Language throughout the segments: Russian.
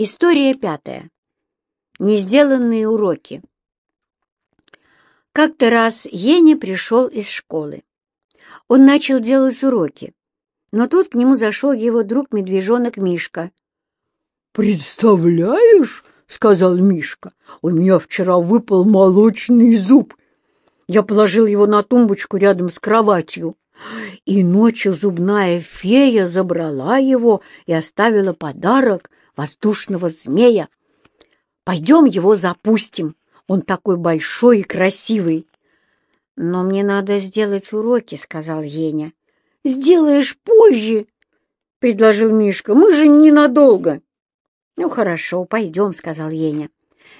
История пятая. Несделанные уроки. Как-то раз Еня пришел из школы. Он начал делать уроки, но тут к нему зашел его друг-медвежонок Мишка. «Представляешь, — сказал Мишка, — у меня вчера выпал молочный зуб. Я положил его на тумбочку рядом с кроватью, и ночью зубная фея забрала его и оставила подарок воздушного змея. Пойдем его запустим, он такой большой и красивый. «Но мне надо сделать уроки», — сказал Еня. «Сделаешь позже», — предложил Мишка. «Мы же ненадолго». «Ну, хорошо, пойдем», — сказал Еня.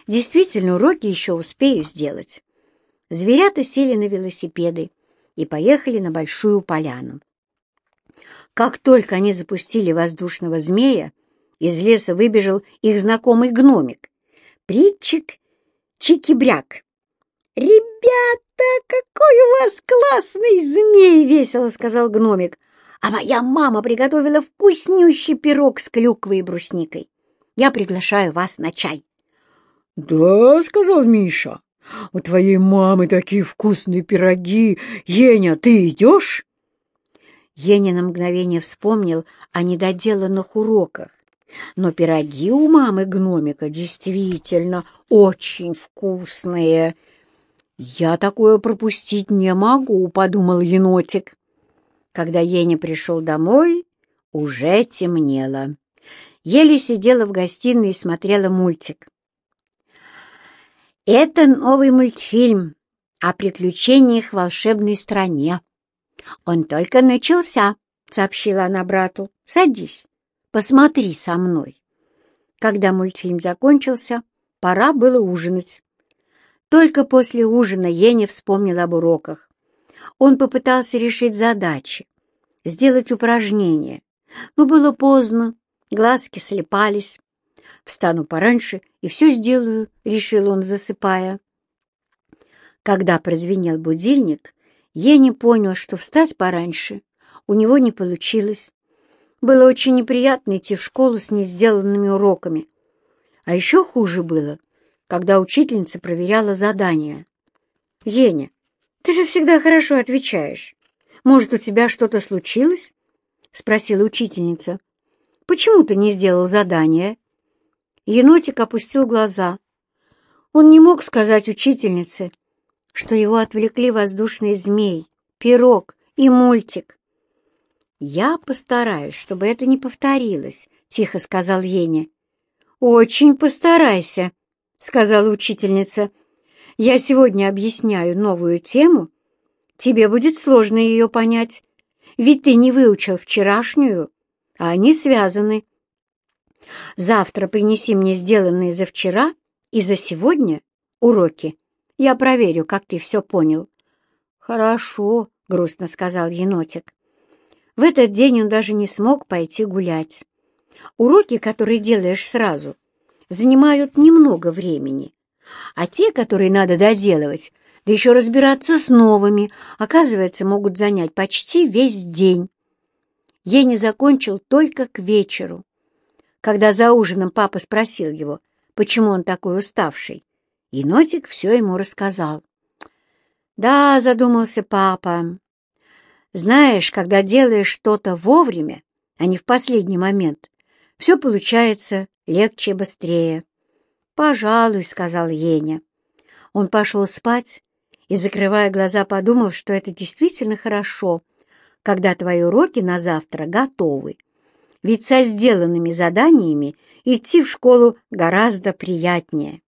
«Действительно, уроки еще успею сделать». Зверята сели на велосипеды и поехали на Большую Поляну. Как только они запустили воздушного змея, из леса выбежал их знакомый гномик. Притчик Чикибряк. «Ребята, какой у вас классный змей!» — весело сказал гномик. «А моя мама приготовила вкуснющий пирог с клюквой и брусникой. Я приглашаю вас на чай». «Да», — сказал Миша, — «у твоей мамы такие вкусные пироги. Еня, ты идешь?» Еня на мгновение вспомнил о недоделанных уроках. Но пироги у мамы гномика действительно очень вкусные. «Я такое пропустить не могу», — подумал енотик. Когда Еня пришел домой, уже темнело. Еле сидела в гостиной и смотрела мультик. «Это новый мультфильм о приключениях в волшебной стране. Он только начался», — сообщила она брату. «Садись, посмотри со мной». Когда мультфильм закончился, пора было ужинать. Только после ужина Еня вспомнил об уроках. Он попытался решить задачи, сделать упражнения, но было поздно, глазки слепались. «Встану пораньше и все сделаю», — решил он, засыпая. Когда прозвенел будильник, Еня понял, что встать пораньше у него не получилось. Было очень неприятно идти в школу с несделанными уроками. А еще хуже было, когда учительница проверяла задания. «Еня, ты же всегда хорошо отвечаешь. Может, у тебя что-то случилось?» — спросила учительница. «Почему ты не сделал задание?» Енотик опустил глаза. Он не мог сказать учительнице, что его отвлекли воздушный змей, пирог и мультик. «Я постараюсь, чтобы это не повторилось», — тихо сказал Еня. «Очень постарайся», — сказала учительница. «Я сегодня объясняю новую тему. Тебе будет сложно ее понять, ведь ты не выучил вчерашнюю, а они связаны. Завтра принеси мне сделанные за вчера и за сегодня уроки. Я проверю, как ты все понял». «Хорошо», — грустно сказал енотик. В этот день он даже не смог пойти гулять. Уроки, которые делаешь сразу — занимают немного времени, а те, которые надо доделывать, да еще разбираться с новыми, оказывается, могут занять почти весь день. Я не закончил только к вечеру. Когда за ужином папа спросил его, почему он такой уставший, енотик все ему рассказал. «Да», — задумался папа, — «знаешь, когда делаешь что-то вовремя, а не в последний момент, все получается легче и быстрее. «Пожалуй», — сказал Еня. Он пошел спать и, закрывая глаза, подумал, что это действительно хорошо, когда твои уроки на завтра готовы. Ведь со сделанными заданиями идти в школу гораздо приятнее.